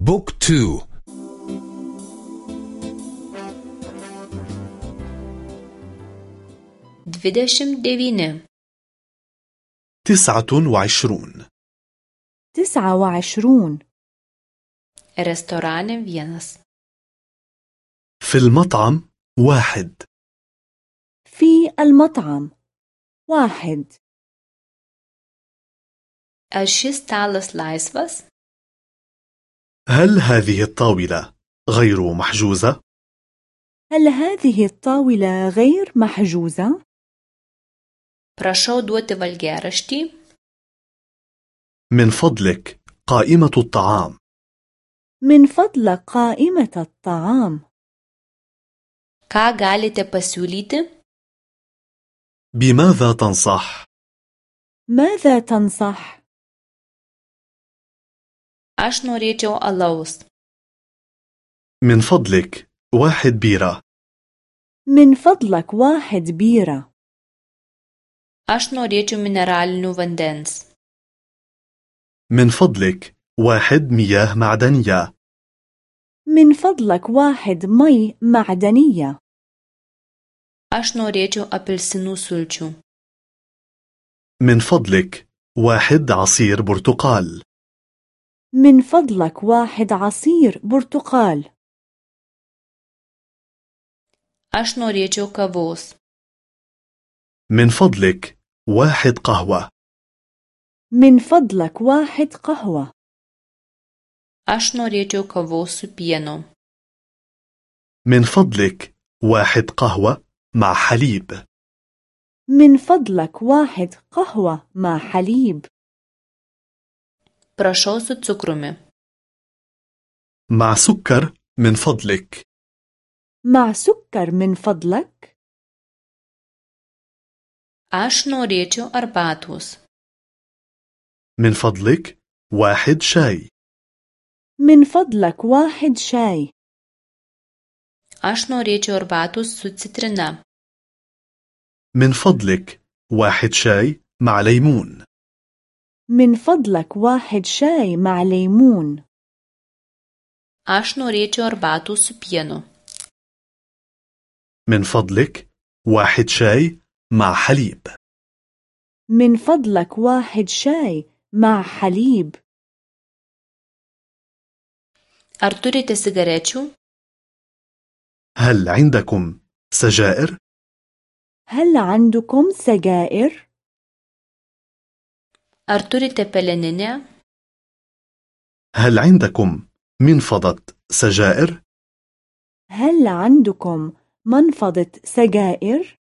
book two. Dvidešimt devyni تسعة وعشرون. تسعة وعشرون. Restorane vienas. في المطعم واحد. في المطعم واحد. šis stalas laisvas? هل هذه الطاولة غير محجوزة؟ هل هذه الطاولة غير محجوزة؟ Prašau duoti valgiaraštį. من فضلك قائمة الطعام من فضلك قائمة الطعام Ką galite pasiūlyti? بماذا تنصح؟ ماذا تنصح؟ Aš norėčiau alaus. من فضلك واحد بيرة من فضلك واحد بيرة Aš norėčiau mineralinių vandens. من فضلك واحد مياه معدنية من فضلك واحد مي معدنية Aš norėčiau apelsinų sulčių. من فضلك واحد عصير برتقال من فضلك واحد عصير برتقال. Aš norėčiau kavos. من فضلك واحد قهوة. من فضلك واحد قهوة. Aš norėčiau kavos su pienu. من فضلك واحد قهوة مع حليب. من فضلك واحد قهوة مع حليب. Prašau su cukrumi. مع سكر من فضلك مع سكر من فضلك Aš norėčiau arbatos. من فضلك واحد شاي من فضلك واحد شاي Aš norėčiau arbatos su citrina. من فضلك واحد شاي مع ليمون من فضلك واحد شاي مع ليمون Aš norėčiau arbatų su pienu. من فضلك واحد شاي مع حليب من فضلك واحد شاي مع حليب Ar turite cigarečių? هل عندكم سجائر؟ هل عندكم سجائر؟ ار توريتي بلينينيا هل عندكم منفضة سجائر؟ هل عندكم منفضة سجائر؟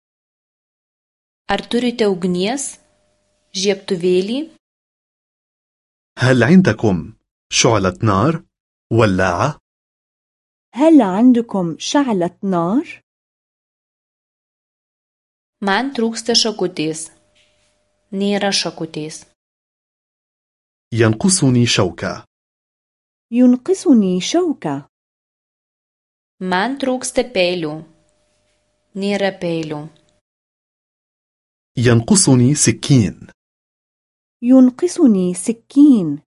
Ar turite ugnies žiebtuvėlį هل عندكم شعلة نار ولاعة؟ هل عندكم شعلة نار؟ Man trūksta šakutės Nėra šakutės ينقصني شوكة ينقصني شوكة Man trūksta peilių. Nėra peilių. ينقصني سكين ينقصني سكين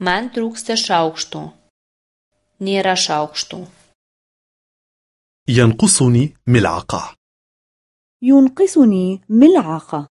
Man trūksta šaukštų. Nėra šaukštų. ينقصني ملعقة ينقصني ملعقة